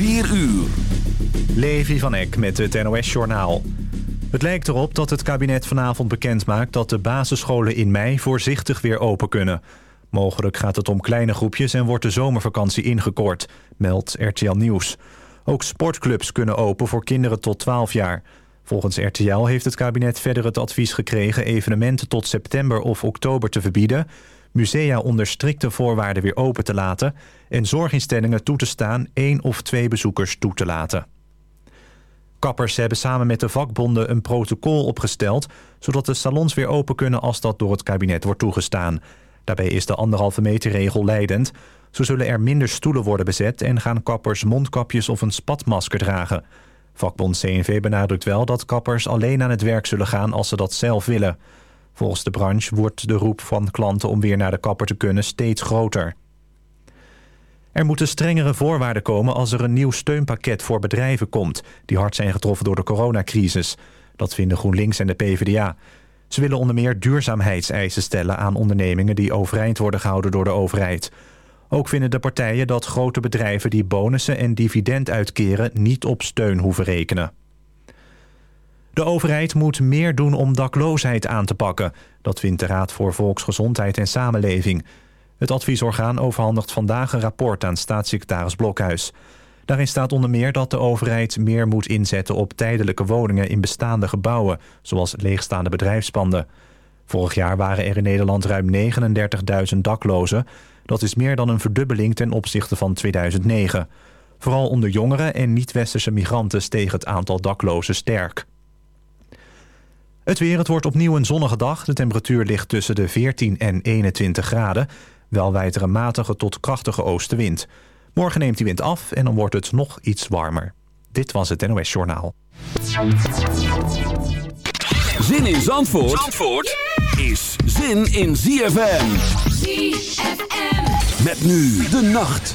4 uur. Levi van Eck met het NOS-journaal. Het lijkt erop dat het kabinet vanavond bekendmaakt... dat de basisscholen in mei voorzichtig weer open kunnen. Mogelijk gaat het om kleine groepjes en wordt de zomervakantie ingekort, meldt RTL Nieuws. Ook sportclubs kunnen open voor kinderen tot 12 jaar. Volgens RTL heeft het kabinet verder het advies gekregen... evenementen tot september of oktober te verbieden... musea onder strikte voorwaarden weer open te laten... en zorginstellingen toe te staan één of twee bezoekers toe te laten. Kappers hebben samen met de vakbonden een protocol opgesteld... zodat de salons weer open kunnen als dat door het kabinet wordt toegestaan. Daarbij is de anderhalve meter regel leidend. Zo zullen er minder stoelen worden bezet... en gaan kappers mondkapjes of een spatmasker dragen. Vakbond CNV benadrukt wel dat kappers alleen aan het werk zullen gaan... als ze dat zelf willen. Volgens de branche wordt de roep van klanten om weer naar de kapper te kunnen steeds groter. Er moeten strengere voorwaarden komen als er een nieuw steunpakket voor bedrijven komt... die hard zijn getroffen door de coronacrisis. Dat vinden GroenLinks en de PvdA. Ze willen onder meer duurzaamheidseisen stellen aan ondernemingen... die overeind worden gehouden door de overheid. Ook vinden de partijen dat grote bedrijven die bonussen en dividend uitkeren... niet op steun hoeven rekenen. De overheid moet meer doen om dakloosheid aan te pakken. Dat vindt de Raad voor Volksgezondheid en Samenleving... Het adviesorgaan overhandigt vandaag een rapport aan staatssecretaris Blokhuis. Daarin staat onder meer dat de overheid meer moet inzetten op tijdelijke woningen in bestaande gebouwen, zoals leegstaande bedrijfspanden. Vorig jaar waren er in Nederland ruim 39.000 daklozen. Dat is meer dan een verdubbeling ten opzichte van 2009. Vooral onder jongeren en niet-westerse migranten steeg het aantal daklozen sterk. Het weer, het wordt opnieuw een zonnige dag. De temperatuur ligt tussen de 14 en 21 graden. Wel wijdt er een matige tot krachtige oostenwind. Morgen neemt die wind af en dan wordt het nog iets warmer. Dit was het NOS Journaal. Zin in Zandvoort, Zandvoort is zin in ZFM. ZFM. Met nu de nacht.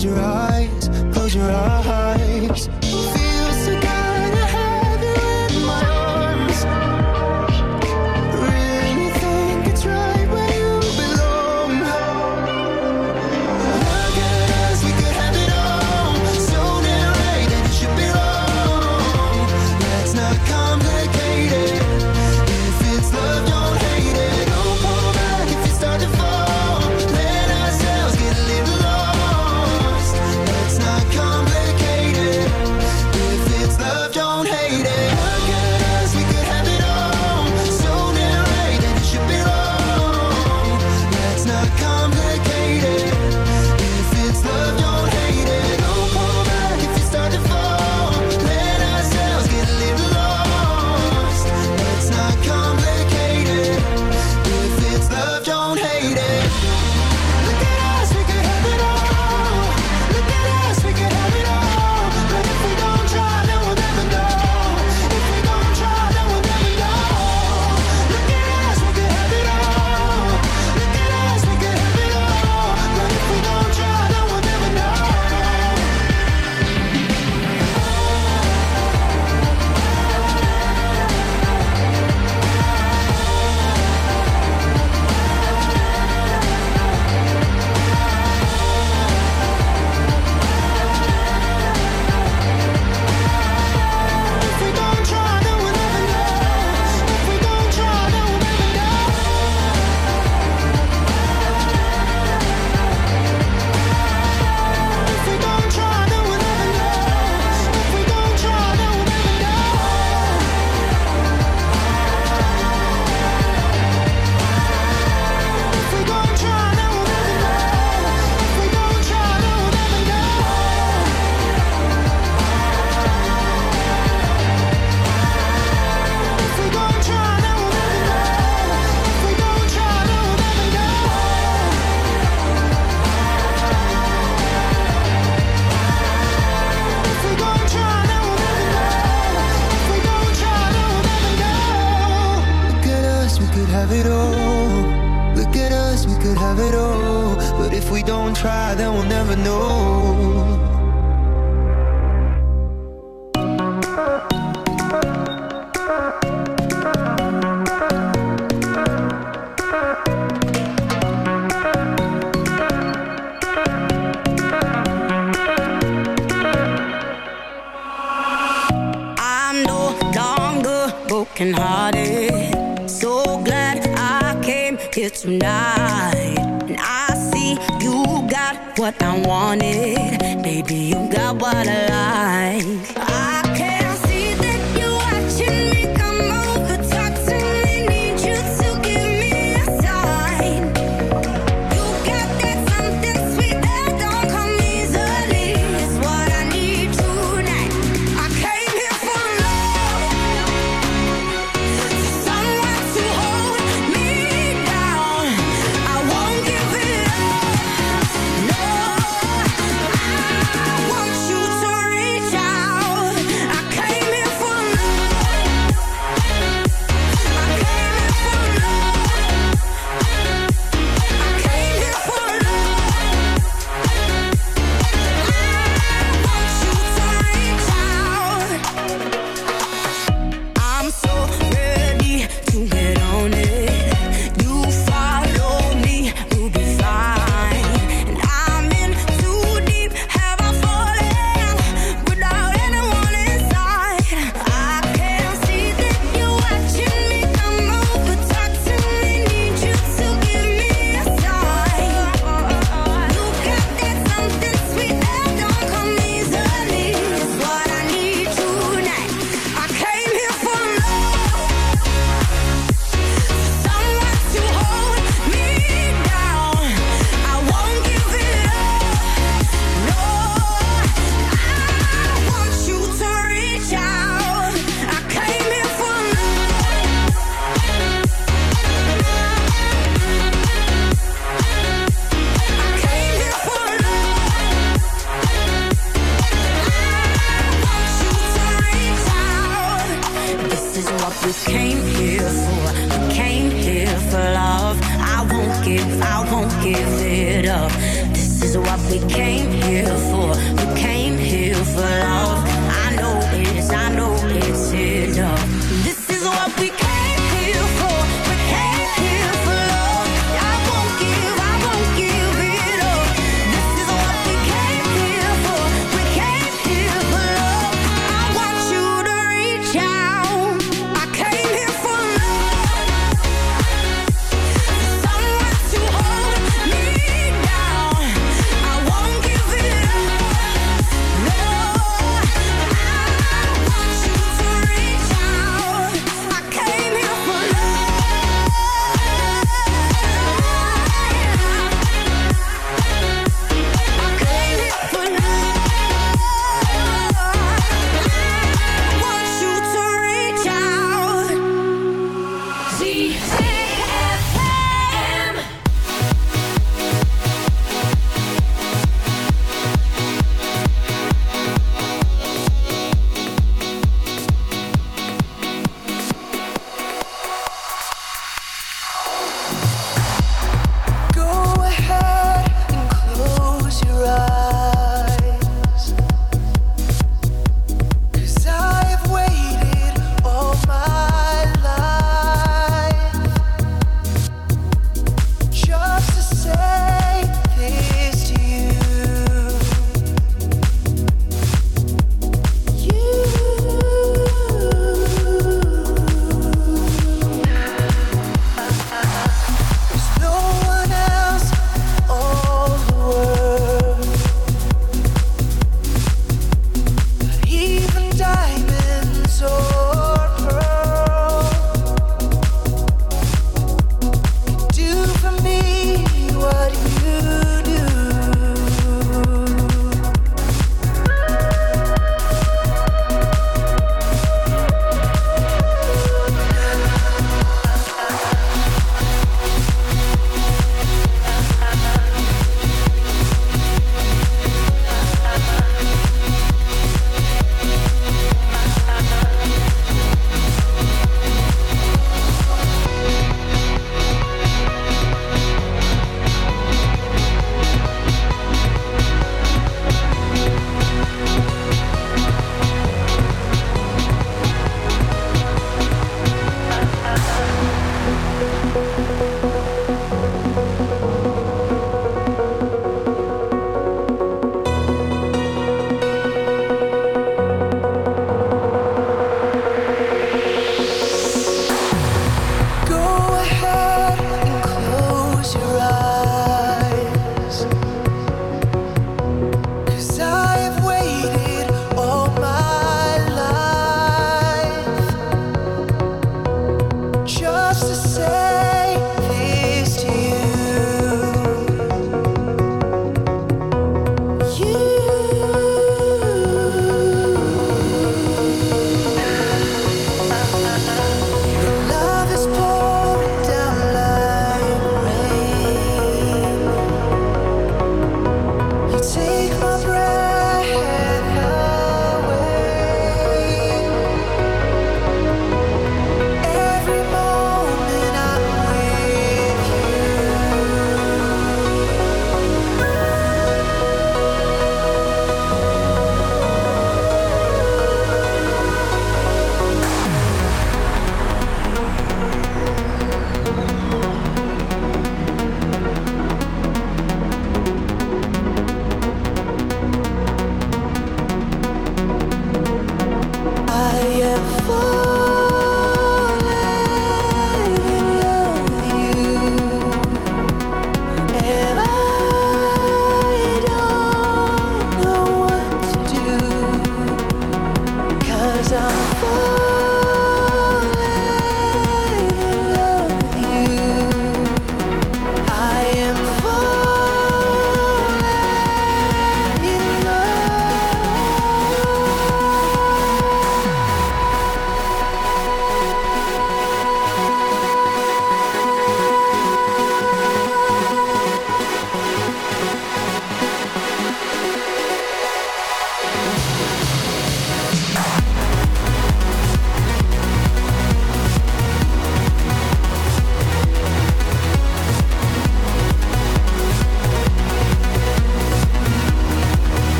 Close your eyes, close your eyes.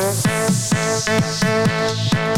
Thank you.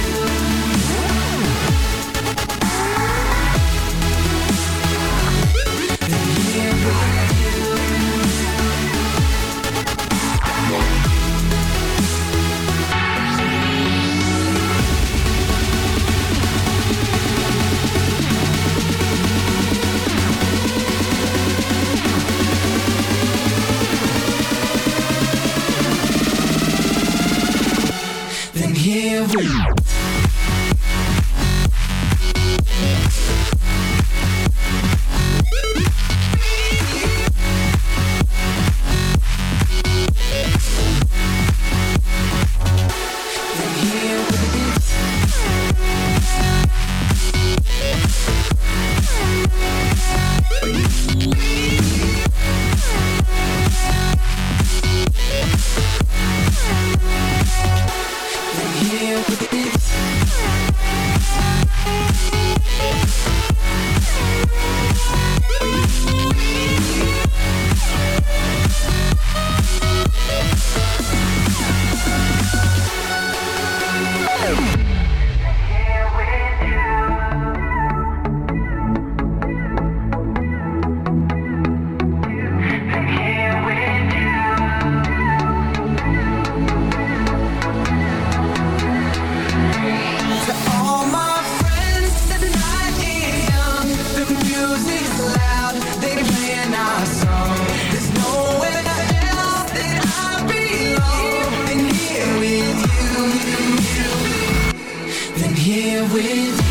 with you